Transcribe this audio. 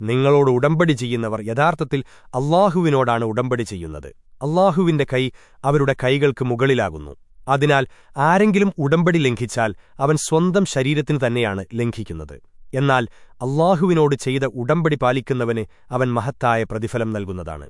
നിങ്ങളോട് ഉടമ്പടി ചെയ്യുന്നവർ യഥാർത്ഥത്തിൽ അള്ളാഹുവിനോടാണ് ഉടമ്പടി ചെയ്യുന്നത്. അള്ളാഹുവിന്റെ കൈ അവരുടെ കൈകൾക്ക് മുകളിലാകുന്നു. അതിനാൽ ആരെങ്കിലും ഉടമ്പടി ലംഘിച്ചാൽ അവൻ സ്വന്തം ശരീരത്തിന് തന്നെയാണ് ലംഘിക്കുന്നത്. എന്നാൽ അള്ളാഹുവിനോട് ചെയ്ത ഉടമ്പടി പാലിക്കുന്നവന് അവൻ മഹത്തായ പ്രതിഫലം നൽകുന്നതാണ്.